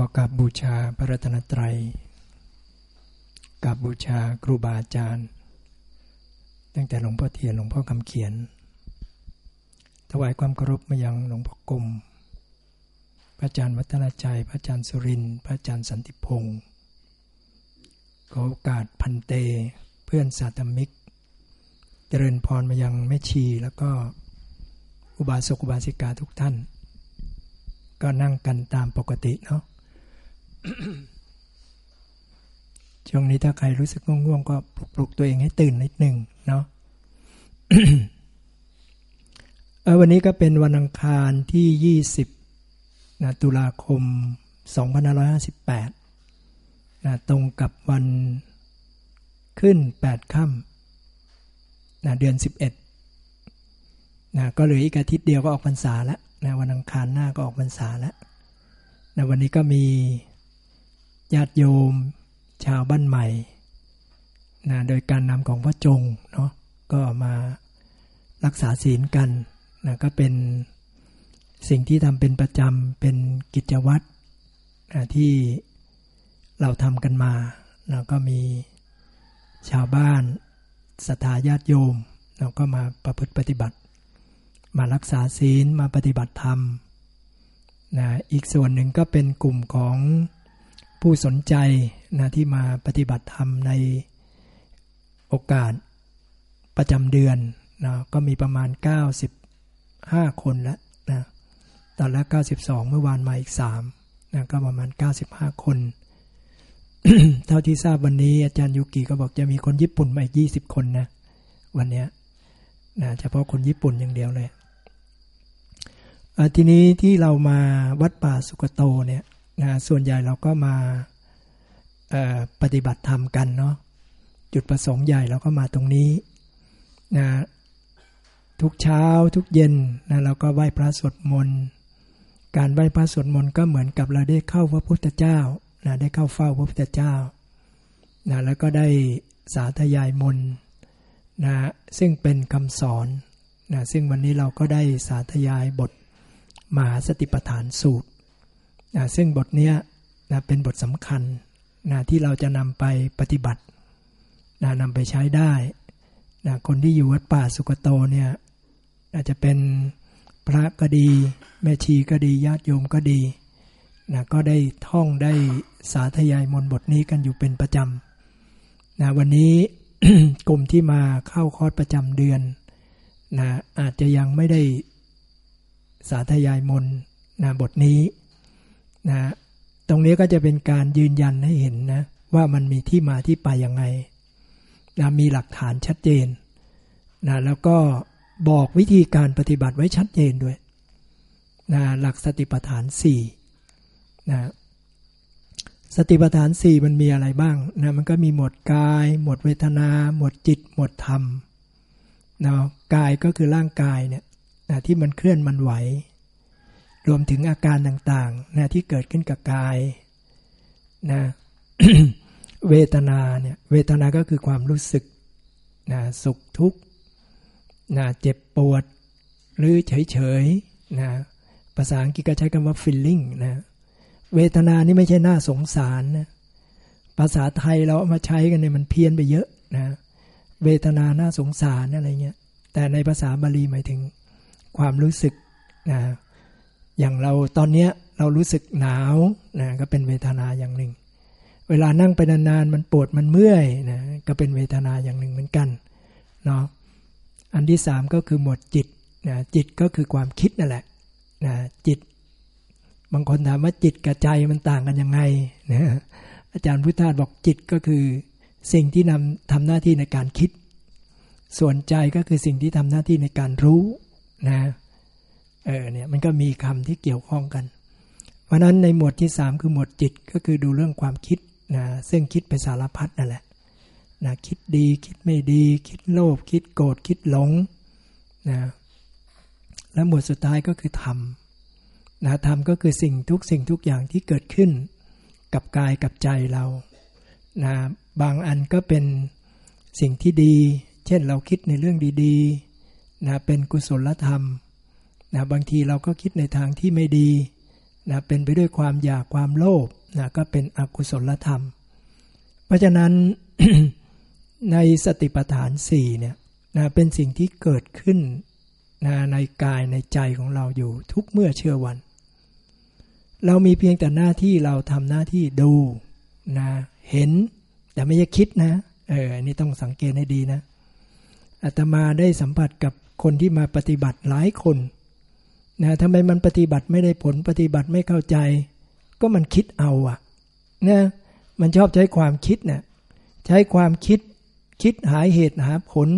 ก็กราบบูชาพระรัตนตรัยกราบบูชาครูบาอาจารย์ ตั้งแต่หลวงพ่อเทียนหลวงพ่อคำเขียน ถวายความเคารพมายังหลวงพ่อกรมพระอาจารย์วัฒนาชัย พระอาจารย์สุรินทร์พระอาจารย์สันติพงศ์ขอโอกาสพันเต เพื่อนสาธมิก เจริญพรมายังแม่ชีแล้วก็อุบาสกอุบาสิกาทุกท่าน ก็นั่งกันตามปกติเนาะ ช่วงนี้ถ้าใครรู้สึกง่วงๆ ก็ปลุกปลุกตัวเองให้ตื่นนิดหนึ่งเนาะวันนี้ก็เป็นวันอังคารที่ 20นะตุลาคม 2558นะตรงกับวันขึ้น 8 ค่ำนะเดือน 11นะก็เหลืออีกอาทิตย์เดียวก็ออกพรรษาแล้วนะวันอังคารหน้าก็ออกพรรษาแล้วนะวันนี้ก็มี ญาติโยม ชาวบ้านใหม่นะโดยการนำของพระจงเนาะก็มารักษาศีลกันนะก็เป็นสิ่งที่ทำเป็นประจำเป็นกิจวัตรนะที่เราทำกันมานะก็มีชาวบ้านศรัทธาญาติโยมเราก็มาประพฤติปฏิบัติ มารักษาศีลมาปฏิบัติธรรมนะอีกส่วนหนึ่งก็เป็นกลุ่มของ ผู้สนใจนะที่มาปฏิบัติธรรมในโอกาสประจำเดือนนะก็มีประมาณ 95 คนแล้วนะตอนแรก92 เมื่อวานมาอีก3นะก็ประมาณ 95 คน เท่าที่ทราบวันนี้อาจารย์ยุกิก็บอกจะมีคนญี่ปุ่นมาอีก 20 คนนะ วันนี้นะเฉพาะคนญี่ปุ่นอย่างเดียวเลยทีนี้ที่เรามาวัดป่าสุกโตเนี่ย นะส่วนใหญ่เราก็มาปฏิบัติธรรมกันเนาะจุดประสงค์ใหญ่เราก็มาตรงนี้นะทุกเช้าทุกเย็นนะเราก็ไหว้พระสวดมนต์การไหว้พระสวดมนต์ก็เหมือนกับเราได้เข้าพระพุทธเจ้านะได้เข้าเฝ้าพระพุทธเจ้านะแล้วก็ได้สาธยายมนต์นะซึ่งเป็นคำสอนนะซึ่งวันนี้เราก็ได้สาธยายบทมหาสติปัฏฐานสูตร นะซึ่งบทนี้นะเป็นบทสำคัญนะที่เราจะนำไปปฏิบัตินะนำไปใช้ได้นะคนที่อยู่วัดป่าสุกโตเนี่ยอาจจะเป็นพระก็ดี แม่ชีก็ดีญาติโยมก็ดีนะก็ได้ท่องได้สาธยายมนบทนี้กันอยู่เป็นประจำนะวันนี้กลุ่มที่มาเข้าคอร์สประจำเดือนนะอาจจะยังไม่ได้สาธยายมนนะบทนี้ นะตรงนี้ก็จะเป็นการยืนยันให้เห็นนะว่ามันมีที่มาที่ไปยังไงนะมีหลักฐานชัดเจนนะแล้วก็บอกวิธีการปฏิบัติไว้ชัดเจนด้วยนะหลักสติปัฏฐาน4นะสติปัฏฐาน 4 มันมีอะไรบ้างนะมันก็มีหมวดกาย หมวดเวทนา หมวดจิต หมวดธรรมนะกายก็คือร่างกายเนี่ยนะที่มันเคลื่อนมันไหว รวมถึงอาการต่างๆนะที่เกิดขึ้นกับกายนะเวทนาเนี่ยเวทนาก็คือความรู้สึกนะสุขทุกข์นะเจ็บปวด หรือเฉยๆนะภาษาอังกฤษก็ใช้คำว่า feeling นะเวทนานี่ไม่ใช่น่าสงสารนะภาษาไทยเราเอามาใช้กันเนี่ยมันเพี้ยนไปเยอะนะเวทนาน่าสงสารอะไรเงี้ยแต่ในภาษาบาลีหมายถึงความรู้สึกนะ อย่างเราตอนนี้เรารู้สึกหนาวนะก็เป็นเวทนาอย่างหนึ่ง เวลานั่งไปนานๆมันปวดมันเมื่อยนะก็เป็นเวทนาอย่างหนึ่งเหมือนกันเนาะอันที่สามก็คือหมดจิตนะจิตก็คือความคิดนั่นแหละนะจิต บางคนถามว่าจิตกับใจมันต่างกันยังไงนะอาจารย์พุทธาบอกจิตก็คือสิ่งที่นำทำหน้าที่ในการคิด ส่วนใจก็คือสิ่งที่ทำหน้าที่ในการรู้นะ เออเนี่ยมันก็มีคำที่เกี่ยวข้องกัน เพราะนั้นในหมวดที่สามคือหมวดจิตก็คือดูเรื่องความคิดนะซึ่งคิดไปสารพัดนั่นแหละนะคิดดีคิดไม่ดี คิดโลภคิดโกรธคิดหลงนะและหมวดสุดท้ายก็คือธรรมนะธรรมก็คือสิ่งทุกสิ่งทุกอย่างที่เกิดขึ้นกับกายกับใจเรานะบางอันก็เป็นสิ่งที่ดี เช่นเราคิดในเรื่องดีๆนะเป็นกุศลธรรม นะบางทีเราก็คิดในทางที่ไม่ดีนะเป็นไปด้วยความอยากความโลภนะก็เป็นอกุศลธรรม เพราะฉะนั้นในสติปัฏฐานสี่เนี่ยนะเป็นสิ่งที่เกิดขึ้นนะในกายในใจของเราอยู่ทุกเมื่อเชื่อวัน เรามีเพียงแต่หน้าที่เราทำหน้าที่ดูนะเห็นแต่ไม่ใช่คิดนะเอออันนี้ต้องสังเกตให้ดีนะอาตมาได้สัมผัสกับคนที่มาปฏิบัติหลายคน นะทำไมมันปฏิบัติไม่ได้ผลปฏิบัติไม่เข้าใจ ก็มันคิดเอาอะนะมันชอบใช้ความคิดเนะ่ยใช้ความคิดคิดหาเหตุหาผล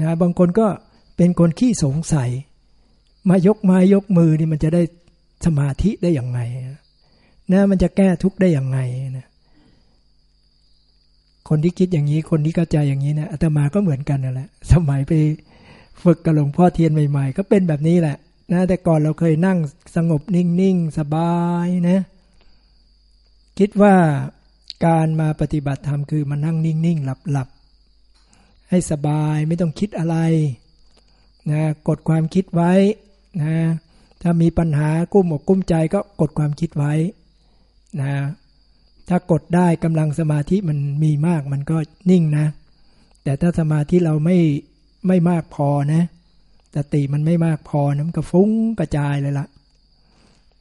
นะบางคนก็เป็นคนขี้สงสัย มายกไม้ยกมือนี่มันจะได้สมาธิได้อย่างไงนะมันจะแก้ทุกข์ได้อย่างไงนะคนที่คิดอย่างนี้คนที่เข้าใจอย่างนี้นะอาตมาก็เหมือนกันนั่นแหละสมัยไปฝึกกับหลวงพ่อเทียนใหม่ ๆ ก็เป็นแบบนี้แหละ นะแต่ก่อนเราเคยนั่งสงบนิ่งๆ สบายนะ คิดว่าการมาปฏิบัติธรรมคือมานั่งนิ่งๆ หลับๆ ให้สบายไม่ต้องคิดอะไรนะกดความคิดไว้นะถ้ามีปัญหากุ้มอกกุ้มใจก็กดความคิดไว้นะถ้ากดได้กำลังสมาธิมันมีมากมันก็นิ่งนะ แต่ถ้าสมาธิเราไม่ไม่มากพอนะ สติมันไม่มากพอนะมันก็ฟุ้งกระจายเลยละ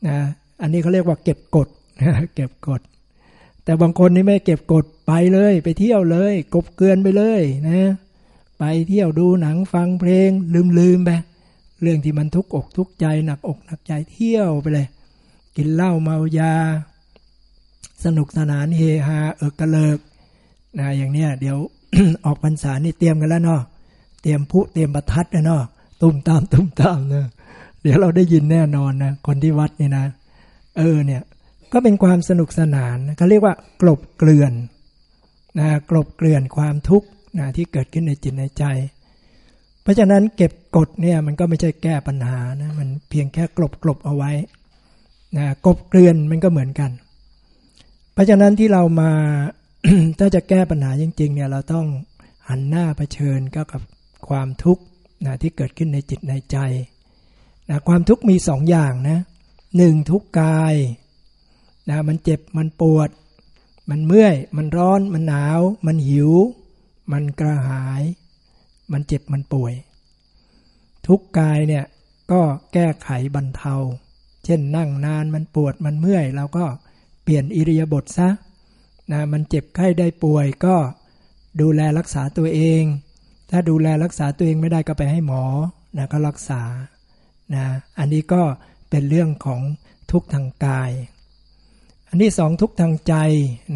นะอันนี้เขาเรียกว่าเก็บกดเก็บกด แต่บางคนนี่ไม่เก็บกดไปเลย ไปเที่ยวเลย กบเกลือนไปเลยนะ ไปเที่ยวดูหนังฟังเพลง ลืมลืมไปเรื่องที่มันทุกอกทุกใจหนักอกหนักใจเที่ยวไปเลย กินเหล้าเมายา สนุกสนานเฮฮาเอิกกระเลิกนะอย่างเนี้ยเดี๋ยวออกพรรษานี่เตรียมกันแล้วเนาะเตรียมพุเตรียมประทัดนะเนาะ ตุ้มตามตุ้มตามเนะเดี๋ยวเราได้ยินแน่นอนนะคนที่วัดนี่นะ เออเนี่ย ก็เป็นความสนุกสนานเขาเรียกว่ากลบเกลื่อนนะกลบเกลื่อนความทุกข์นะที่เกิดขึ้นในจิตในใจ เพราะฉะนั้นเก็บกดเนี่ยมันก็ไม่ใช่แก้ปัญหานะมันเพียงแค่กลบกลบเอาไว้นะกลบเกลื่อนมันก็เหมือนกัน เพราะฉะนั้นที่เรามาถ้าจะแก้ปัญหาจริง ๆ เนี่ยเราต้องหันหน้าเผชิญกับความทุกข์ นะที่เกิดขึ้นในจิตในใจนะความทุกข์มีสองอย่างนะหนึ่งทุกกายนะมันเจ็บมันปวด มันเมื่อย มันร้อน มันหนาว มันหิว มันกระหาย มันเจ็บมันป่วย ทุกกายเนี่ยก็แก้ไขบรรเทา เช่นนั่งนานมันปวดมันเมื่อยเราก็เปลี่ยนอิริยาบถซะนะมันเจ็บไข้ได้ป่วยก็ดูแลรักษาตัวเอง ถ้าดูแลรักษาตัวเองไม่ได้ก็ไปให้หมอนะก็รักษานะอันนี้ก็เป็นเรื่องของทุกทางกาย อันที่สองทุกทางใจ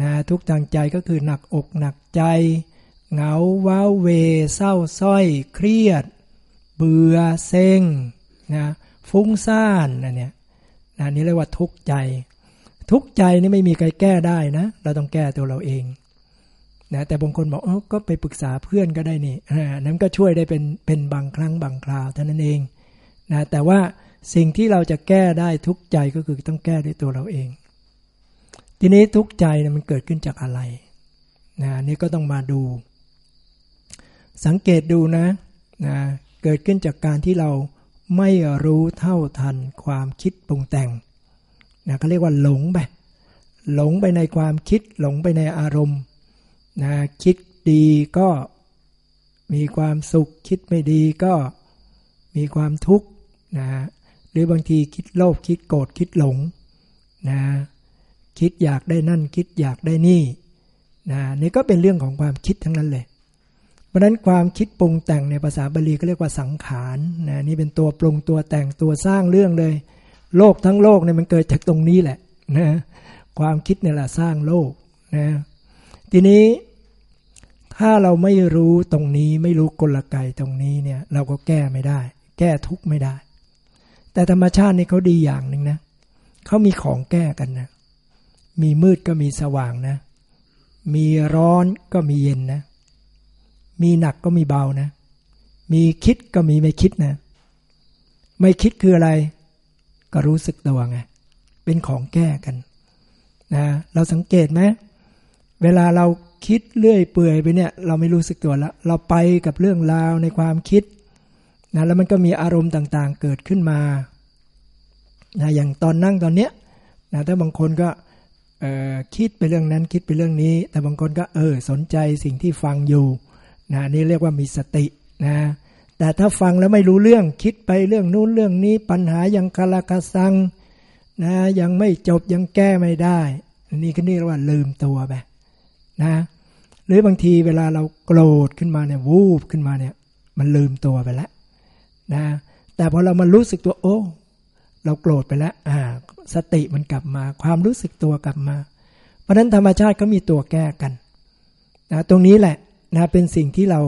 นะทุกทางใจก็คือหนักอกหนักใจ เหงาว้าเว เศร้าส้อย เครียด เบื่อเซ็งนะฟุ้งซ่านนะเนี่ยนะนี่เรียกว่าทุกข์ใจ ทุกใจนี่ไม่มีใครแก้ได้นะ เราต้องแก้ตัวเราเอง นะแต่บางคนบอกออก็ไปปรึกษาเพื่อนก็ได้นี่นั้นก็ช่วยได้เป็นเป็นบางครั้งบางคราวเท่านั้นเองนะแต่ว่าสิ่งที่เราจะแก้ได้ทุกใจก็คือต้องแก้ด้วยตัวเราเอง ทีนี้ทุกใจนะมันเกิดขึ้นจากอะไรนะนี่ก็ต้องมาดู สังเกตดูนะนะเกิดขึ้นจากการที่เราไม่รู้เท่าทันความคิดปรุงแต่งนะเขาเรียกว่าหลงไปหลงไปในความคิดหลงไปในอารมณ์ นะคิดดีก็มีความสุข คิดไม่ดีก็มีความทุกข์นะหรือบางทีคิดโลภคิดโกรธคิดหลงนะคิดอยากได้นั่นคิดอยากได้นี่นะนี่ก็เป็นเรื่องของความคิดทั้งนั้นเลย เพราะนั้นความคิดปรุงแต่งในภาษาบาลีก็เรียกว่าสังขารนะนี่เป็นตัวปรุงตัวแต่งตัวสร้างเรื่องเลย โลกทั้งโลกเนี่ยมันเกิดจากตรงนี้แหละนะความคิดเนี่ยแหละสร้างโลกนะ ทีนี้ถ้าเราไม่รู้ตรงนี้ไม่รู้กลไกตรงนี้เนี่ย เราก็แก้ไม่ได้ แก้ทุกข์ไม่ได้ แต่ธรรมชาตินี่เขาดีอย่างหนึ่งนะเขามีของแก้กันนะ มีมืดก็มีสว่างนะ มีร้อนก็มีเย็นนะ มีหนักก็มีเบานะ มีคิดก็มีไม่คิดนะ ไม่คิดคืออะไร ก็รู้สึกตัวไงเป็นของแก้กันนะเราสังเกตไหม เวลาเราคิดเลื่อยเปื่อยไปเนี่ย เราไม่รู้สึกตัวแล้วเราไปกับเรื่องราวในความคิดนะแล้วมันก็มีอารมณ์ต่างๆเกิดขึ้นมานะอย่างตอนนั่งตอนเนี้ยนะถ้าบางคนก็คิดไปเรื่องนั้นคิดไปเรื่องนี้ แต่บางคนก็เออสนใจสิ่งที่ฟังอยู่นะนี่เรียกว่ามีสตินะแต่ถ้าฟังแล้วไม่รู้เรื่องคิดไปเรื่องนู้นเรื่องนี้ปัญหายังคาราคาซังนะยังไม่จบยังแก้ไม่ได้ นี่ก็นี่เรียกว่าลืมตัวไป นะ หรือบางทีเวลาเราโกรธขึ้นมาเนี่ยวูบขึ้นมาเนี่ยมันลืมตัวไปแล้วนะ แต่พอเรามารู้สึกตัวโอ้เราโกรธไปแล้วอ่า สติมันกลับมา ความรู้สึกตัวกลับมา เพราะนั้นธรรมชาติก็มีตัวแก้กันนะตรงนี้แหละนะเป็นสิ่งที่เรา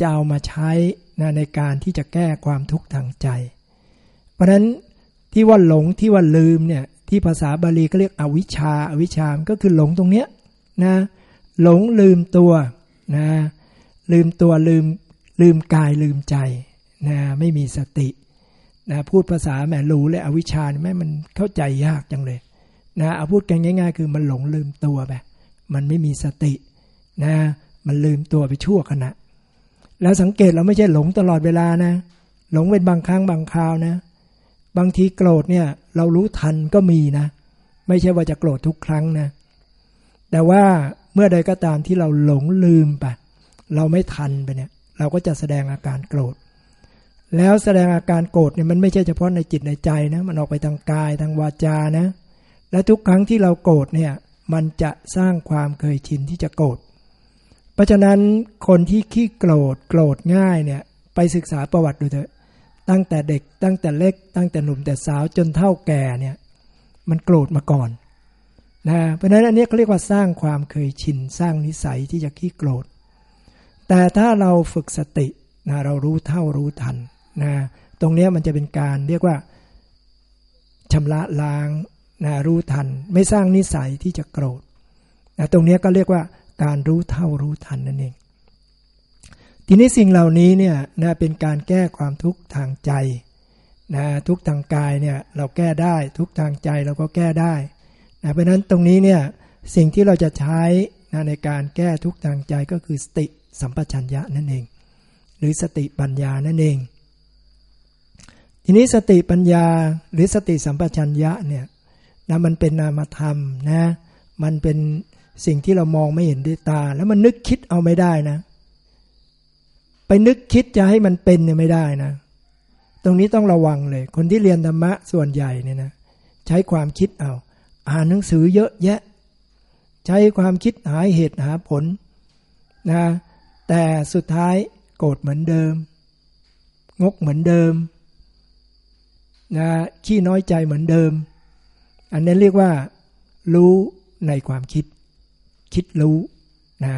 จะเอามาใช้นะในการที่จะแก้ความทุกข์ทางใจ เพราะนั้นที่ว่าหลงที่ว่าลืมเนี่ยที่ภาษาบาลีก็เรียกอวิชชาอวิชชามก็คือหลงตรงเนี้ย นะหลงลืมตัวนะลืมตัวลืมลืมกายลืมใจนะไม่มีสตินะพูดภาษาแหมรู้เลยอวิชชาแม่มันเข้าใจยากจังเลยนะเอาพูดกันง่าย ๆ คือมันหลงลืมตัวไปมันไม่มีสตินะมันลืมตัวไปชั่วขณะ แล้วสังเกตเราไม่ใช่หลงตลอดเวลานะ หลงเป็นบางครั้งบางคราวนะ บางทีโกรธเนี่ยเรารู้ทันก็มีนะ ไม่ใช่ว่าจะโกรธทุกครั้งนะ แต่ว่าเมื่อใดก็ตามที่เราหลงลืมไปเราไม่ทันไปเนี่ย เราก็จะแสดงอาการโกรธ แล้วแสดงอาการโกรธเนี่ยมันไม่ใช่เฉพาะในจิตในใจนะ มันออกไปทางกายทางวาจานะ และทุกครั้งที่เราโกรธเนี่ย มันจะสร้างความเคยชินที่จะโกรธ เพราะฉะนั้นคนที่ขี้โกรธโกรธง่ายเนี่ย ไปศึกษาประวัติดูเถอะ ตั้งแต่เด็กตั้งแต่เล็ก ตั้งแต่หนุ่มแต่สาวจนเท่าแก่เนี่ย มันโกรธมาก่อน นะเพราะนั้นอันนี้เขาเรียกว่าสร้างความเคยชินสร้างนิสัยที่จะขี้โกรธ แต่ถ้าเราฝึกสตินะเรารู้เท่ารู้ทันนะตรงนี้มันจะเป็นการเรียกว่าชำระล้างนะรู้ทัน ไม่สร้างนิสัยที่จะโกรธนะตรงนี้ก็เรียกว่าการรู้เท่ารู้ทันนั่นเอง ทีนี้สิ่งเหล่านี้เนี่ยนะเป็นการแก้ความทุกข์ทางใจนะทุกทางกายเนี่ยเราแก้ได้ทุกทางใจเราก็แก้ได้ นะเพราะนั้นตรงนี้เนี่ยสิ่งที่เราจะใช้นะในการแก้ทุกทางใจก็คือสติสัมปชัญญะนั่นเอง หรือสติปัญญานั่นเอง ทีนี้สติปัญญาหรือสติสัมปชัญญะเนี่ยนะมันเป็นนามธรรมนะมันเป็นสิ่งที่เรามองไม่เห็นด้วยตา แล้วมันนึกคิดเอาไม่ได้นะ ไปนึกคิดจะให้มันเป็นเนี่ยไม่ได้นะ ตรงนี้ต้องระวังเลย คนที่เรียนธรรมะส่วนใหญ่เนี่ยนะใช้ความคิดเอา อ่านหนังสือเยอะแยะ ใช้ความคิดหาเหตุหาผลนะแต่สุดท้ายโกรธเหมือนเดิม งกเหมือนเดิมนะขี้น้อยใจเหมือนเดิม อันนี้เรียกว่า รู้ในความคิด คิดรู้นะ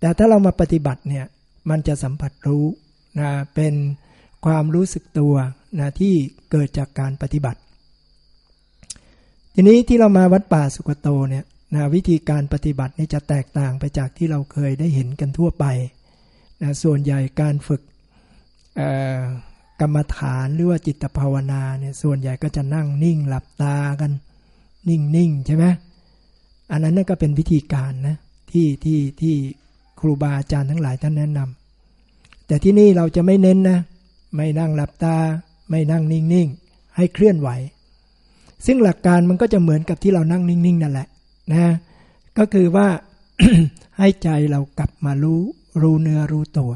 แต่ถ้าเรามาปฏิบัติเนี่ยมันจะสัมผัสรู้นะเป็นความรู้สึกตัวนะที่เกิดจากการปฏิบัติ ทีนี้ที่เรามาวัดป่าสุกโตเนี่ยนะวิธีการปฏิบัตินี่จะแตกต่างไปจากที่เราเคยได้เห็นกันทั่วไปนะส่วนใหญ่การฝึกกรรมฐานหรือว่าจิตภาวนาเนี่ยส่วนใหญ่ก็จะนั่งนิ่งหลับตากัน นิ่งนิ่งใช่ไหมอันนั้นนก็เป็นวิธีการนะที่ที่ที่ครูบาอาจารย์ทั้งหลายท่านแนะนำแต่ที่นี่เราจะไม่เน้นนะ ไม่นั่งหลับตา ไม่นั่งนิ่งนิ่งให้เคลื่อนไหว ซึ่งหลักการมันก็จะเหมือนกับที่เรานั่งนิ่งๆนั่นแหละนะก็คือว่าให้ใจเรากลับมารู้รู้เนื้อรู้ตัว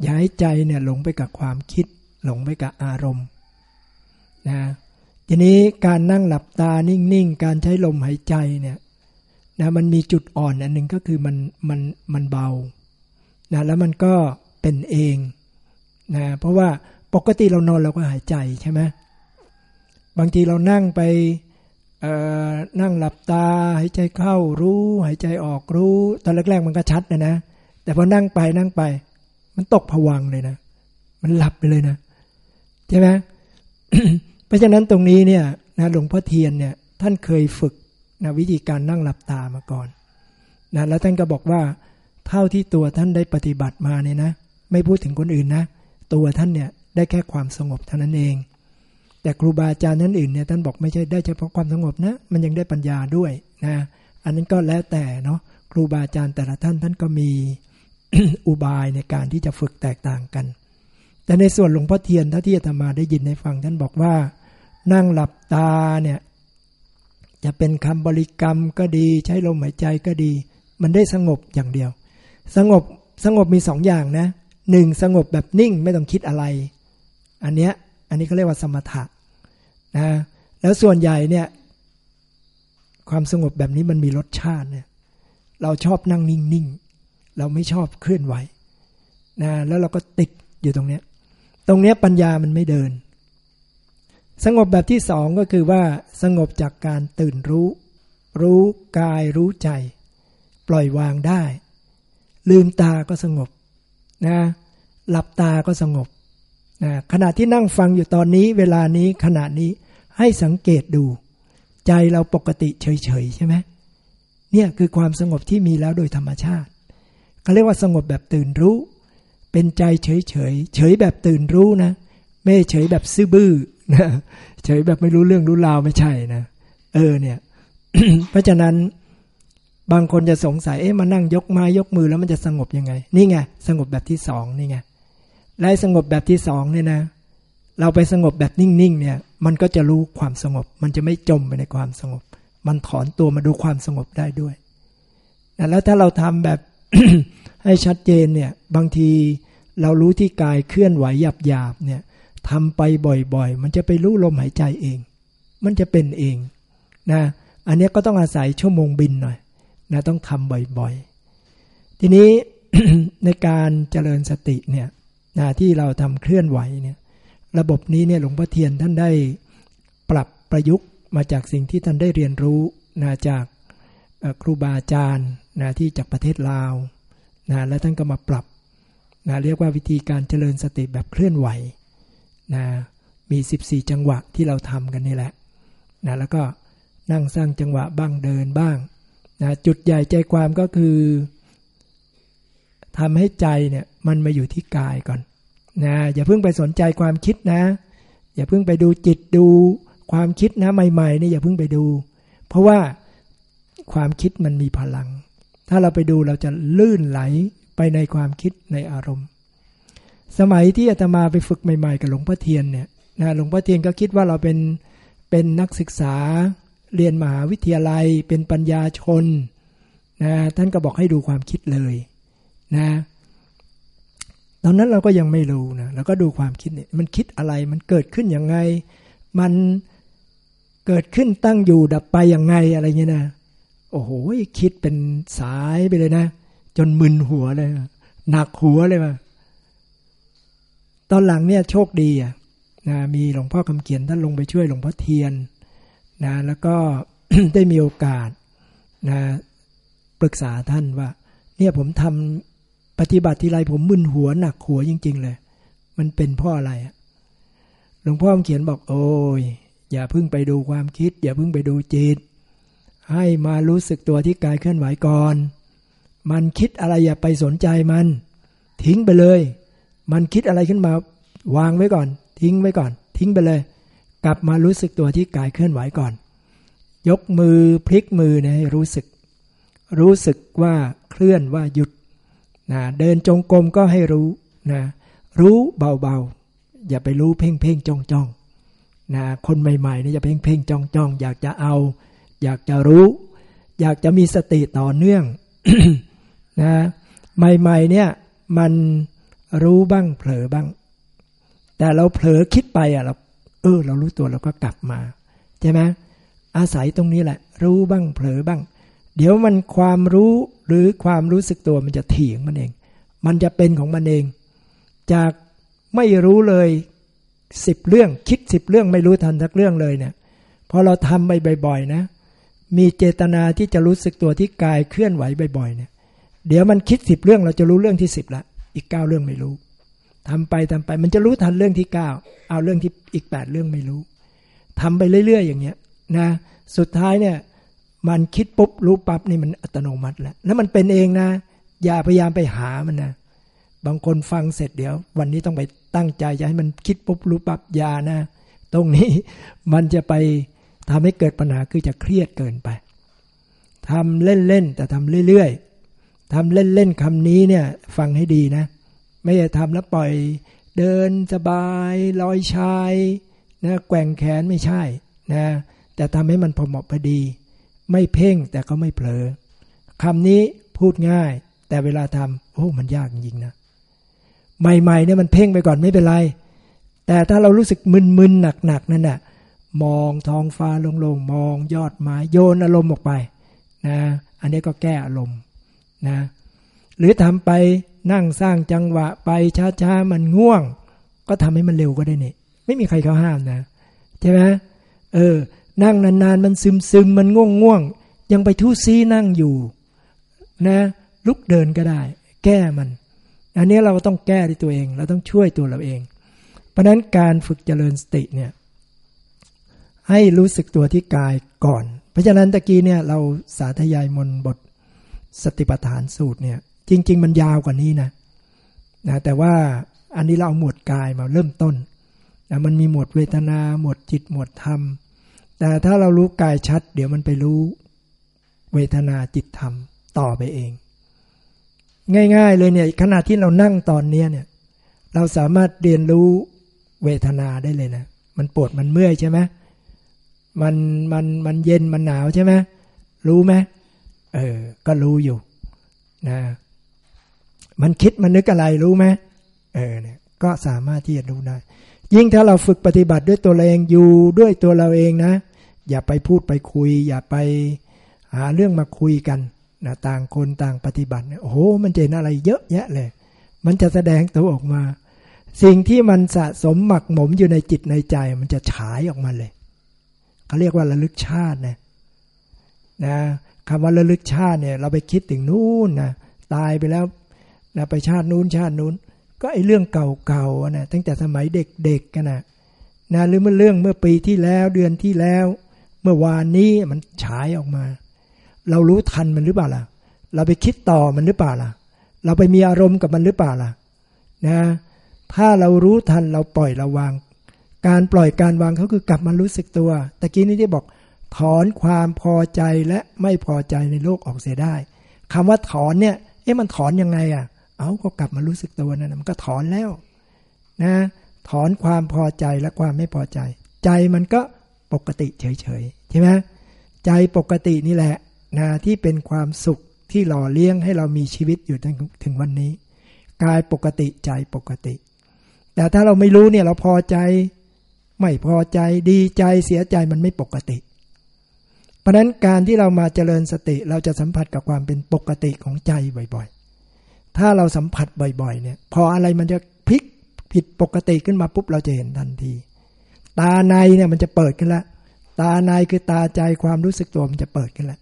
อย่าให้ใจเนี่ยหลงไปกับความคิด หลงไปกับอารมณ์นะทีนี้การนั่งหลับตานิ่งๆ การใช้ลมหายใจเนี่ยนะมันมีจุดอ่อนอันหนึ่งก็คือมันมันมันเบานะแล้วมันก็เป็นเองนะเพราะว่าปกติเรานอนเราก็หายใจใช่ไหม บางทีเรานั่งไปนั่งหลับตา หายใจเข้ารู้ หายใจออกรู้ ตอนแรก ๆ มันก็ชัดนะนะ แต่พอนั่งไปนั่งไป มันตกผวังเลยนะ มันหลับไปเลยนะ ใช่ไหมเพราะฉะนั้นตรงนี้เนี่ยนะหลวงพ่อเทียนเนี่ย ท่านเคยฝึกนะวิธีการนั่งหลับตามาก่อนนะแล้วท่านก็บอกว่า เท่าที่ตัวท่านได้ปฏิบัติมาเนี่ยนะ ไม่พูดถึงคนอื่นนะ ตัวท่านเนี่ยได้แค่ความสงบเท่านั้นเอง แต่ครูบาอาจารย์ท่านอื่นเนี่ยท่านบอกไม่ใช่ได้เฉพาะความสงบนะ มันยังได้ปัญญาด้วยนะอันนั้นก็แล้วแต่เนาะครูบาอาจารย์แต่ละท่านท่านก็มีอุบายในการที่จะฝึกแตกต่างกัน แต่ในส่วนหลวงพ่อเทียนถ้าที่อาตมาได้ยินในฟังท่านบอกว่า นั่งหลับตาเนี่ยจะเป็นคำบริกรรมก็ดี ใช้ลมหายใจก็ดี มันได้สงบอย่างเดียว สงบสงบมีสองอย่างนะหนึ่งสงบแบบนิ่งไม่ต้องคิดอะไร อันเนี้ยอันนี้เขาเรียกว่าสมถะ นะแล้วส่วนใหญ่เนี่ย ความสงบแบบนี้มันมีรสชาติเนี่ย เราชอบนั่งนิ่งๆ เราไม่ชอบเคลื่อนไหวนะแล้วเราก็ติดอยู่ตรงเนี้ย ตรงเนี้ยปัญญามันไม่เดิน สงบแบบที่สองก็คือว่าสงบจากการตื่นรู้ รู้กายรู้ใจ ปล่อยวางได้ ลืมตาก็สงบนะหลับตาก็สงบ นะขณะที่นั่งฟังอยู่ตอนนี้ เวลานี้ขณะนี้ให้สังเกตดู ใจเราปกติเฉยๆใช่ไหมเนี่ยคือความสงบที่มีแล้วโดยธรรมชาติเขาเรียกว่าสงบแบบตื่นรู้ เป็นใจเฉยเฉยเฉยแบบตื่นรู้นะ ไม่เฉยแบบซื่อบื้อนะเฉยแบบไม่รู้เรื่องรู้ราวไม่ใช่นะ เออเนี่ย เพราะฉะนั้นบางคนจะสงสัยเอ๊ะมานั่งยกไม้ยกมือแล้วมันจะสงบยังไง นี่ไงสงบแบบที่สองนี่ไง และสงบแบบที่สองเนี่ยนะ เราไปสงบแบบนิ่งๆเนี่ย มันก็จะรู้ความสงบ มันจะไม่จมไปในความสงบ มันถอนตัวมาดูความสงบได้ด้วยแล้วถ้าเราทำแบบให้ชัดเจนเนี่ย บางทีเรารู้ที่กายเคลื่อนไหวหยาบๆเนี่ยทำไปบ่อยๆ มันจะไปรู้ลมหายใจเอง มันจะเป็นเองนะ อันนี้ก็ต้องอาศัยชั่วโมงบินหน่อยนะต้องทำบ่อยๆ ทีนี้ในการเจริญสติเนี่ย นะที่เราทำเคลื่อนไหวเนี่ย ระบบนี้เนี่ยหลวงพ่อเทียนท่านได้ปรับประยุกต์มาจากสิ่งที่ท่านได้เรียนรู้นะจากครูบาอาจารย์นะที่จากประเทศลาวนะแล้วท่านก็มาปรับนะเรียกว่าวิธีการเจริญสติแบบเคลื่อนไหวนะมี 14 จังหวะที่เราทำกันนี่แหละนะแล้วก็นั่งสร้างจังหวะบ้างเดินบ้างนะจุดใหญ่ใจความก็คือทำให้ใจเนี่ยมันมาอยู่ที่กายก่อน นะอย่าเพิ่งไปสนใจความคิดนะ อย่าเพิ่งไปดูจิตดูความคิดนะใหม่ๆนี่อย่าเพิ่งไปดู เพราะว่าความคิดมันมีพลัง ถ้าเราไปดูเราจะลื่นไหลไปในความคิดในอารมณ์ สมัยที่อาตมาไปฝึกใหม่ ๆ กับหลวงพ่อเทียนเนี่ยนะหลวงพ่อเทียนก็คิดว่าเราเป็นเป็นนักศึกษาเรียนมหาวิทยาลัยเป็นปัญญาชนนะท่านก็บอกให้ดูความคิดเลยนะ ตอนนั้นเราก็ยังไม่รู้นะเราก็ดูความคิดเนี่ยมันคิดอะไรมันเกิดขึ้นยังไง มันเกิดขึ้นตั้งอยู่ดับไปยังไงอะไรเงี้ยนะโอ้โหคิดเป็นสายไปเลยนะ จนมึนหัวเลยหนักหัวเลยว่าตอนหลังเนี่ยโชคดีอะนะมีหลวงพ่อคำเขียนท่านลงไปช่วยหลวงพ่อเทียนนะแล้วก็ได้มีโอกาสนะปรึกษาท่านว่า เนี่ยผมทำ ปฏิบัติทีไรผมมึนหัวหนักหัวจริง ๆ เลย มันเป็นเพราะอะไรหลวงพ่อเขียนบอก โอ้ยอย่าพิ่งไปดูความคิด อย่าพิ่งไปดูจิต ให้มารู้สึกตัวที่กายเคลื่อนไหวก่อน มันคิดอะไรอย่าไปสนใจมัน ทิ้งไปเลย มันคิดอะไรขึ้นมาวางไว้ก่อน ทิ้งไว้ก่อน ทิ้งไปเลย กลับมารู้สึกตัวที่กายเคลื่อนไหวก่อน ยกมือพลิกมือนะให้รู้สึก รู้สึกว่าเคลื่อนว่าหยุด นะเดินจงกรมก็ให้รู้นะรู้เบาๆ อย่าไปรู้เพ่งเพ่งจ้องจ้องนะคนใหม่ๆนี่อย่าเพ่งเพ่งจ้องจ้องอยากจะเอา อยากจะรู้ อยากจะมีสติต่อเนื่องนะใหม่ๆเนี่ยมันรู้บ้างเผลอบ้าง แต่เราเผลอคิดไปอะเราเออ เรารู้ตัวเราก็กลับมาใช่ไหมอาศัยตรงนี้แหละ รู้บ้างเผลอบ้าง เดี๋ยวมันความรู้ หรือความรู้สึกตัวมันจะเถียงมันเอง มันจะเป็นของมันเอง จากไม่รู้เลยสิบเรื่องคิดสิบเรื่องไม่รู้ทันสักเรื่องเลยเนี่ยพอเราทำไปบ่อยๆนะ มีเจตนาที่จะรู้สึกตัวที่กายเคลื่อนไหวบ่อยๆเนี่ยเดี๋ยวมันคิดสิบเรื่องเราจะรู้เรื่องที่สิบละอีกเก้าเรื่องไม่รู้ทำไปทำไป มันจะรู้ทันเรื่องที่เก้าเอาเรื่องที่อีกแปดเรื่องไม่รู้ทำไปเรื่อย ๆ อย่างเงี้ยนะสุดท้ายเนี่ย มันคิดปุ๊บรู้ปั๊บนี่มันอัตโนมัติแล้ว แล้วมันเป็นเองนะ อย่าพยายามไปหามันนะ บางคนฟังเสร็จเดี๋ยว วันนี้ต้องไปตั้งใจจะให้มันคิดปุ๊บรู้ปั๊บยานะ ตรงนี้มันจะไปทำให้เกิดปัญหาคือจะเครียดเกินไปทำเล่นๆแต่ทำเรื่อยๆทำเล่นๆคำนี้เนี่ย ฟังให้ดีนะ ไม่ใช่ทำแล้วปล่อยเดินสบายลอยชายนะแกว่งแขนไม่ใช่นะแต่ทำให้มันพอเหมาะพอดี ไม่เพ่งแต่ก็ไม่เผลอคำนี้พูดง่าย แต่เวลาทำโอ้ มันยากจริงนะ ใหม่ๆเนี่ยมันเพ่งไปก่อนไม่เป็นไร แต่ถ้าเรารู้สึกมึนๆหนักๆนั่นน่ะมองท้องฟ้าโล่งๆมองยอดไม้โยนอารมณ์ออกไปนะอันนี้ก็แก้อารมณ์นะหรือทำไปนั่งสร้างจังหวะไปช้าๆมันง่วง ก็ทำให้มันเร็วก็ได้เนี่ไม่มีใครเขาห้ามนะใช่ไหมเออ นั่งนานๆ มันซึมซึมมันง่วงง่วงยังไปทุซีนั่งอยู่นะลุกเดินก็ได้ แก้มัน อันนี้เราต้องแก้ที่ตัวเอง เราต้องช่วยตัวเราเอง เพราะนั้นการฝึกเจริญสติเนี่ยให้รู้สึกตัวที่กายก่อน เพราะฉะนั้นตะกี้เนี่ยเราสาธยายมนบทสติปัฏฐานสูตรเนี่ยจริง ๆ มันยาวกว่านี้นะนะแต่ว่าอันนี้เราเอาหมวดกายมาเริ่มต้นนะมันมีหมวดเวทนา หมวดจิตหมวดธรรม แต่ถ้าเรารู้กายชัด เดี๋ยวมันไปรู้ เวทนาจิตธรรมต่อไปเอง ง่าย ๆ เลยเนี่ยขณะที่เรานั่งตอนนี้เนี่ย เราสามารถเรียนรู้เวทนาได้เลยนะ มันปวดมันเมื่อยใช่ไหมมันมันมันเย็นมันหนาวใช่ไหมรู้ไหมเออ ก็รู้อยู่นะ มันคิดมันนึกอะไรรู้ไหมเออเนี่ย ก็สามารถที่จะรู้ได้ ยิ่งถ้าเราฝึกปฏิบัติด้วยตัวเราเองอยู่ด้วยตัวเราเองนะ อย่าไปพูดไปคุย อย่าไปหาเรื่องมาคุยกันนะต่างคนต่างปฏิบัติโอ้โหมันเจนอะไรเยอะแยะเลย มันจะแสดงตัวออกมา สิ่งที่มันสะสมหมักหมมอยู่ในจิตในใจ มันจะฉายออกมาเลยเขาเรียกว่าระลึกชาตินะนะคำว่าระลึกชาติเนี่ย เราไปคิดถึงนู่นนะตายไปแล้วนะไปชาตินู้นชาตินู้น ก็ไอ้เรื่องเก่าๆนะตั้งแต่สมัยเด็กๆกันนะนะหรือเมื่อเรื่องเมื่อปีที่แล้วเดือนที่แล้ว มื่อวานนี้มันฉายออกมา เรารู้ทันมันหรือเปล่าล่ะ เราไปคิดต่อมันหรือเปล่าล่ะ เราไปมีอารมณ์กับมันหรือเปล่าล่ะ นะ ถ้าเรารู้ทันเราปล่อยเราวาง การปล่อยการวางเขาคือกลับมารู้สึกตัวตะกี้นี้ที่บอก ถอนความพอใจและไม่พอใจในโลกออกเสียได้คำว่าถอนเนี่ย เอ๊ะมันถอนยังไงอะ เอาก็กลับมารู้สึกตัวนั่นมันก็ถอนแล้ว นะ ถอนความพอใจและความไม่พอใจ ใจมันก็ ปกติเฉยๆใช่ไหมใจปกตินี่แหละนะที่เป็นความสุขที่หล่อเลี้ยงให้เรามีชีวิตอยู่ถึงวันนี้ กายปกติใจปกติ แต่ถ้าเราไม่รู้เนี่ยเราพอใจไม่พอใจดีใจเสียใจมันไม่ปกติ เพราะนั้นการที่เรามาเจริญสติเราจะสัมผัสกับความเป็นปกติของใจบ่อยๆ ถ้าเราสัมผัสบ่อยๆเนี่ยพออะไรมันจะพลิกผิดปกติขึ้นมาปุ๊บเราจะเห็นทันที ตาในเนี่ยมันจะเปิดขึ้นแล้วตาในคือตาใจความรู้สึกตัวมันจะเปิดขึ้นแล้ว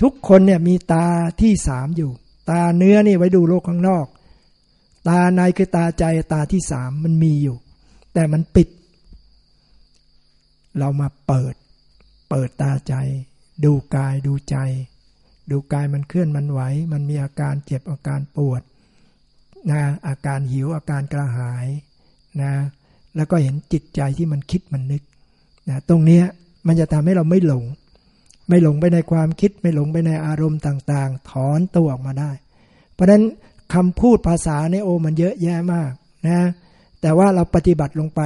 ทุกคนเนี่ยมีตาที่สามอยู่ ตาเนื้อนี่ไว้ดูโลกข้างนอก ตาในคือตาใจตาที่สามมันมีอยู่ แต่มันปิด เรามาเปิด เปิดตาใจ ดูกายดูใจ ดูกายมันเคลื่อนมันไหว มันมีอาการเจ็บอาการปวดนะอาการหิวอาการกระหายนะ แล้วก็เห็นจิตใจที่มันคิดมันนึกนะตรงนี้มันจะทำให้เราไม่หลง ไม่หลงไปในความคิด ไม่หลงไปในอารมณ์ต่างๆ ถอนตัวออกมาได้ เพราะนั้นคำพูดภาษาในโอมันเยอะแยะมากนะแต่ว่าเราปฏิบัติลงไป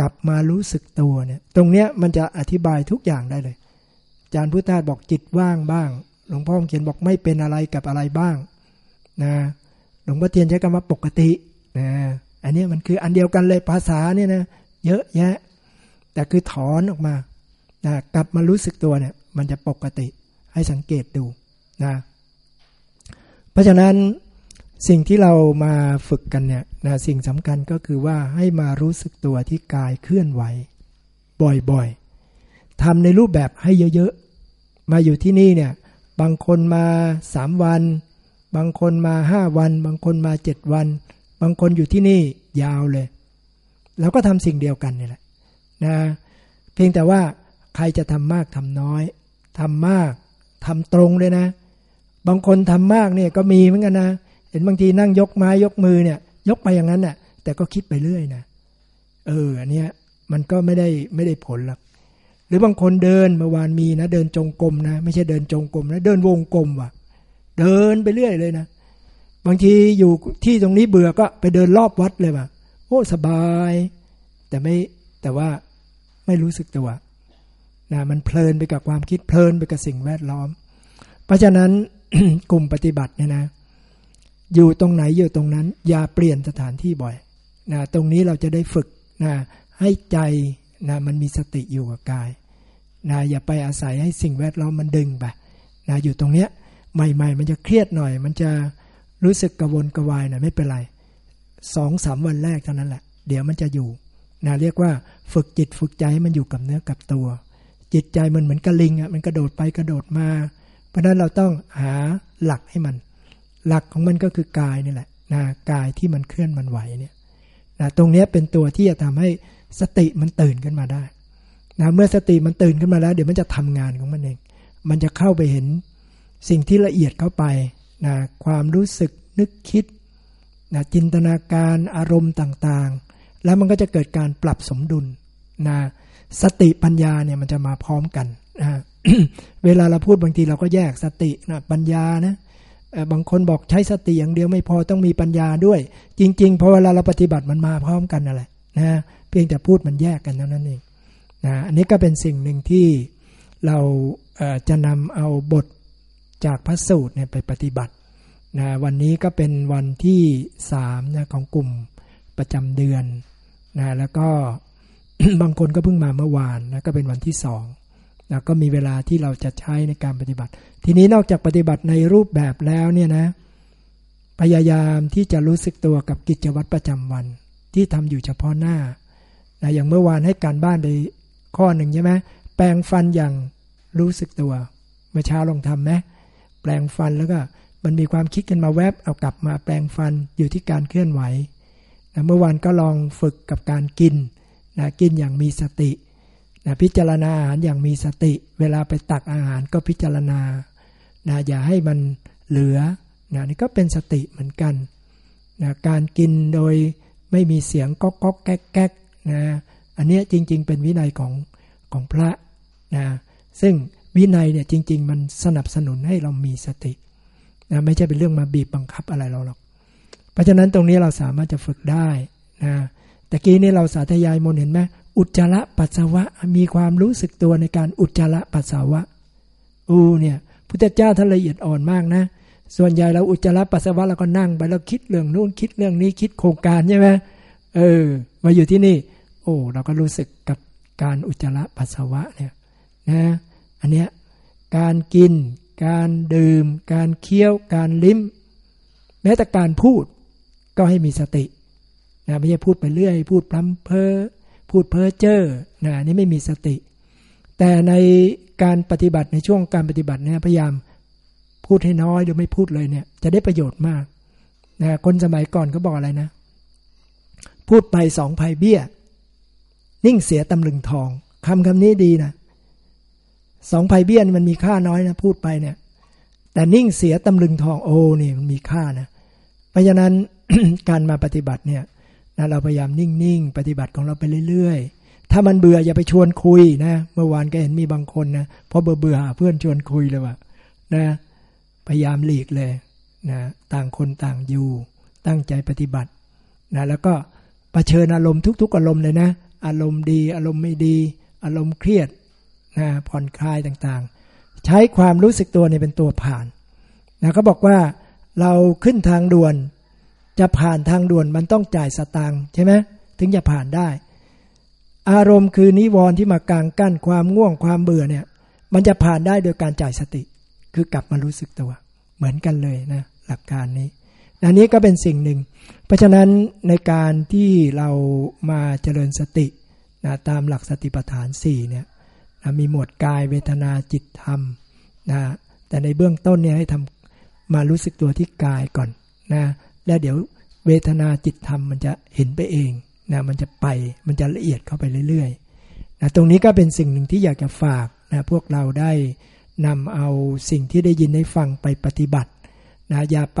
กลับมารู้สึกตัวเนี่ยตรงเนี้ยมันจะอธิบายทุกอย่างได้เลยอาจารย์พุทธาบอกจิตว่างบ้าง หลวงพ่อเขียนบอกไม่เป็นอะไรกับอะไรบ้างนะหลวงพ่อเทียนใช้คำว่าปกตินะ อันนี้มันคืออันเดียวกันเลยภาษาเนี่ยนะเยอะแยะ แต่คือถอนออกมานะกลับมารู้สึกตัวเนี่ย มันจะปกติให้สังเกตดูนะเพราะฉะนั้นสิ่งที่เรามาฝึกกันเนี่ยนะสิ่งสำคัญก็คือว่าให้มารู้สึกตัวที่กายเคลื่อนไหว บ่อยๆทำในรูปแบบให้เยอะๆ มาอยู่ที่นี่เนี่ย บางคนมาสามวัน บางคนมาห้าวัน บางคนมาเจ็ดวัน บางคนอยู่ที่นี่ยาวเลยแล้วก็ทำสิ่งเดียวกันนี่แหละนะเพียงแต่ว่าใครจะทำมากทำน้อยทำมากทำตรงเลยนะ บางคนทำมากเนี่ยก็มีเหมือนกันนะ เห็นบางทีนั่งยกไม้ยกมือเนี่ย ยกไปอย่างนั้นน่ะ แต่ก็คิดไปเรื่อยนะเอออันเนี้ยมันก็ไม่ได้ไม่ได้ผลหรอกหรือบางคนเดินเมื่อวานมีนะ เดินจงกรมนะ ไม่ใช่เดินจงกรมนะ เดินวงกลมว่ะ เดินไปเรื่อยเลยนะ บางทีอยู่ที่ตรงนี้เบื่อก็ไปเดินรอบวัดเลยว่ะโอ้สบาย แต่ไม่แต่ว่าไม่รู้สึกตัวนะมันเพลินไปกับความคิดเพลินไปกับสิ่งแวดล้อม เพราะฉะนั้นกลุ่มปฏิบัติเนี่ยนะ อยู่ตรงไหนอยู่ตรงนั้น อย่าเปลี่ยนสถานที่บ่อยนะตรงนี้เราจะได้ฝึกนะให้ใจนะมันมีสติอยู่กับกายนะอย่าไปอาศัยให้สิ่งแวดล้อมมันดึงไปนะอยู่ตรงเนี้ยใหม่ ๆ มันจะเครียดหน่อย มันจะ รู้สึกกระวนกระวายหน่อยไม่เป็นไรสองสามวันแรกเท่านั้นแหละ เดี๋ยวมันจะอยู่นะเรียกว่าฝึกจิตฝึกใจให้มันอยู่กับเนื้อกับตัว จิตใจมันเหมือนกระลิงอะมันกระโดดไปกระโดดมา เพราะนั้นเราต้องหาหลักให้มัน หลักของมันก็คือกายนี่แหละนะกายที่มันเคลื่อนมันไหวเนี่ยนะตรงนี้เป็นตัวที่จะทำให้สติมันตื่นขึ้นมาได้นะเมื่อสติมันตื่นขึ้นมาแล้ว เดี๋ยวมันจะทำงานของมันเอง มันจะเข้าไปเห็นสิ่งที่ละเอียดเข้าไป นะความรู้สึกนึกคิดนะจินตนาการอารมณ์ต่างๆ แล้วมันก็จะเกิดการปรับสมดุลนะสติปัญญาเนี่ยมันจะมาพร้อมกันนะเวลาเราพูดบางทีเราก็แยกสตินะปัญญานะบางคนบอกใช้สติอย่างเดียวไม่พอต้องมีปัญญาด้วย จริงๆพอเวลาเราปฏิบัติมันมาพร้อมกันนั่นแหละนะเพียงแต่พูดมันแยกกันเท่านั้นเองนะอันนี้ก็เป็นสิ่งหนึ่งที่เราจะนำเอาบท จากพระสูตรเนี่ยไปปฏิบัตินะวันนี้ก็เป็นวันที่สามนะของกลุ่มประจำเดือนนะแล้วก็บางคนก็เพิ่งมาเมื่อวานนะก็เป็นวันที่สองนะก็มีเวลาที่เราจะใช้ในการปฏิบัติ ทีนี้นอกจากปฏิบัติในรูปแบบแล้วเนี่ยนะพยายามที่จะรู้สึกตัวกับกิจวัตรประจำวันที่ทำอยู่เฉพาะหน้านะอย่างเมื่อวานให้การบ้านไปข้อหนึ่งใช่ไหมแปลงฟันอย่างรู้สึกตัว เมื่อเช้าลองทำไหม แปลงฟันแล้วก็มันมีความคิดกันมาแวบเอากลับมาแปลงฟันอยู่ที่การเคลื่อนไหวนะเมื่อวานก็ลองฝึกกับการกินนะกินอย่างมีสตินะพิจารณาอาหารอย่างมีสติ เวลาไปตักอาหารก็พิจารณานะอย่าให้มันเหลือนะนี่ก็เป็นสติเหมือนกันนะการกินโดยไม่มีเสียงก๊อกก๊อกแก๊กแก๊กนะอันนี้จริง ๆ เป็นวินัยของของพระนะซึ่ง วินัยเนี่ยจริง ๆ มันสนับสนุนให้เรามีสตินะไม่ใช่เป็นเรื่องมาบีบบังคับอะไรเราหรอก เพราะฉะนั้นตรงนี้เราสามารถจะฝึกได้นะแต่กี้นี่เราสาธยายมนเห็นไหมอุจจาระปัสสาวะมีความรู้สึกตัวในการอุจจาระปัสสาวะอูเนี่ยพุทธเจ้าท่านละเอียดอ่อนมากนะ ส่วนใหญ่เราอุจจาระปัสสาวะเราก็นั่งไปเราคิดเรื่องนู้นคิดเรื่องนี้คิดโครงการใช่ไหมเออ มาอยู่ที่นี่ โอ้เราก็รู้สึกกับการอุจจาระปัสสาวะเนี่ยนะ อันเนี้ยการกิน การดื่ม การเคี้ยว การลิ้ม แม้แต่การพูดก็ให้มีสตินะไม่ใช่พูดไปเรื่อย พูดพลัำเพ้อพูดเพ้อเจ้อนะนี่ไม่มีสติ แต่ในการปฏิบัติในช่วงการปฏิบัติเนี่ยพยายามพูดให้น้อยหรือไม่พูดเลยเนี่ย จะได้ประโยชน์มากนะคนสมัยก่อนก็บอกอะไรนะ พูดไปสองภัยเบี้ย นิ่งเสียตำลึงทองคำคำนี้ดีนะ สองภัยเบี้ยนมันมีค่าน้อยนะพูดไปเนี่ย แต่นิ่งเสียตำลึงทองโอ้นี่มันมีค่านะ เพราะฉะนั้นการมาปฏิบัติเนี่ยนะเราพยายามนิ่งๆ ปฏิบัติของเราไปเรื่อยๆ ถ้ามันเบื่ออย่าไปชวนคุยนะ เมื่อวานก็เห็นมีบางคนนะพอเบื่อเบื่อเพื่อนชวนคุยเลยว่านะพยายามหลีกเลยนะต่างคนต่างอยู่ ตั้งใจปฏิบัตินะแล้วก็ปเชิญอารมณ์ทุก ๆ อารมณ์เลยนะ อารมณ์ดี อารมณ์ไม่ดี อารมณ์เครียด นะผ่อนคลายต่างๆ ใช้ความรู้สึกตัวเนี่ยเป็นตัวผ่านนะเขาบอกว่าเราขึ้นทางด่วน จะผ่านทางด่วนมันต้องจ่ายสตางค์ใช่ไหมถึงจะผ่านได้ อารมณ์คือนิวรณ์ที่มากางกั้นความง่วงความเบื่อเนี่ย มันจะผ่านได้โดยการจ่ายสติ คือกลับมารู้สึกตัว เหมือนกันเลยนะหลักการนี้อันนี้ก็เป็นสิ่งหนึ่ง เพราะฉะนั้นในการที่เรามาเจริญสตินะตามหลักสติปัฏฐาน4เนี่ย มีหมวดกายเวทนาจิตธรรมนะแต่ในเบื้องต้นเนี่ยให้ทำมารู้สึกตัวที่กายก่อนนะแล้วเดี๋ยวเวทนาจิตธรรมมันจะเห็นไปเองนะมันจะไปมันจะละเอียดเข้าไปเรื่อยๆนะตรงนี้ก็เป็นสิ่งหนึ่งที่อยากจะฝากนะพวกเราได้นำเอาสิ่งที่ได้ยินได้ฟังไปปฏิบัตินะอย่าไป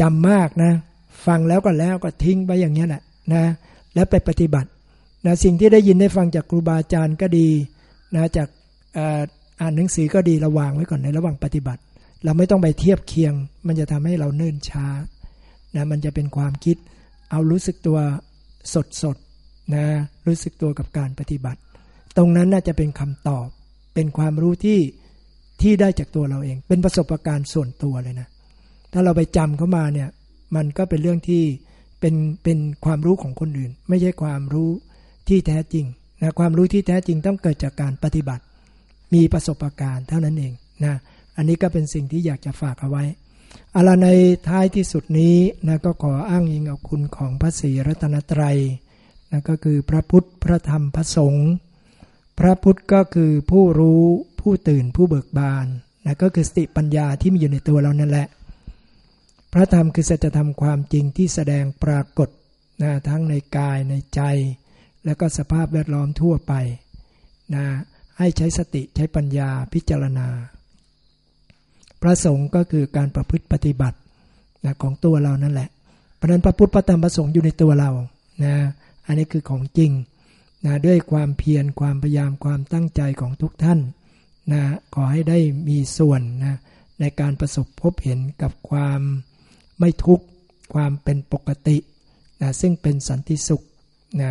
จำมากนะ ฟังแล้วก็แล้วก็ทิ้งไปอย่างนี้แหละนะแล้วไปปฏิบัติ นะสิ่งที่ได้ยินได้ฟังจากครูบาอาจารย์ก็ดีนะจากอ่านหนังสือก็ดีระวางไว้ก่อนในระหว่างปฏิบัติ เราไม่ต้องไปเทียบเคียง มันจะทำให้เราเนิ่นช้านะมันจะเป็นความคิดเอารู้สึกตัวสดสดนะรู้สึกตัวกับการปฏิบัติ ตรงนั้นน่าจะเป็นคำตอบ เป็นความรู้ที่ที่ได้จากตัวเราเอง เป็นประสบการณ์ส่วนตัวเลยนะถ้าเราไปจำเข้ามาเนี่ยมันก็เป็นเรื่องที่เป็นเป็นความรู้ของคนอื่น ไม่ใช่ความรู้ ที่แท้จริงนะความรู้ที่แท้จริงต้องเกิดจากการปฏิบัติ มีประสบการณ์เท่านั้นเองนะอันนี้ก็เป็นสิ่งที่อยากจะฝากเอาไว้อะไรในท้ายที่สุดนี้นะก็ขออ้างอิงเอาคุณของพระศรีรัตนตรัยนะก็คือพระพุทธพระธรรมพระสงฆ์พระพุทธก็คือผู้รู้ผู้ตื่นผู้เบิกบานนะก็คือสติปัญญาที่มีอยู่ในตัวเรานั่นแหละ พระธรรมคือสัจธรรมความจริงที่แสดงปรากฏนะทั้งในกายในใจ และก็สภาพแวดล้อมทั่วไปนะให้ใช้สติใช้ปัญญาพิจารณา พระสงฆ์ก็คือการประพฤติปฏิบัตินะของตัวเรานั่นแหละ เพราะนั้นพระพุทธพระธรรมพระสงฆ์อยู่ในตัวเรานะอันนี้คือของจริงนะด้วยความเพียรความพยายามความตั้งใจของทุกท่านนะขอให้ได้มีส่วนนะในการประสบพบเห็นกับความไม่ทุกข์ความเป็นปกตินะซึ่งเป็นสันติสุขนะ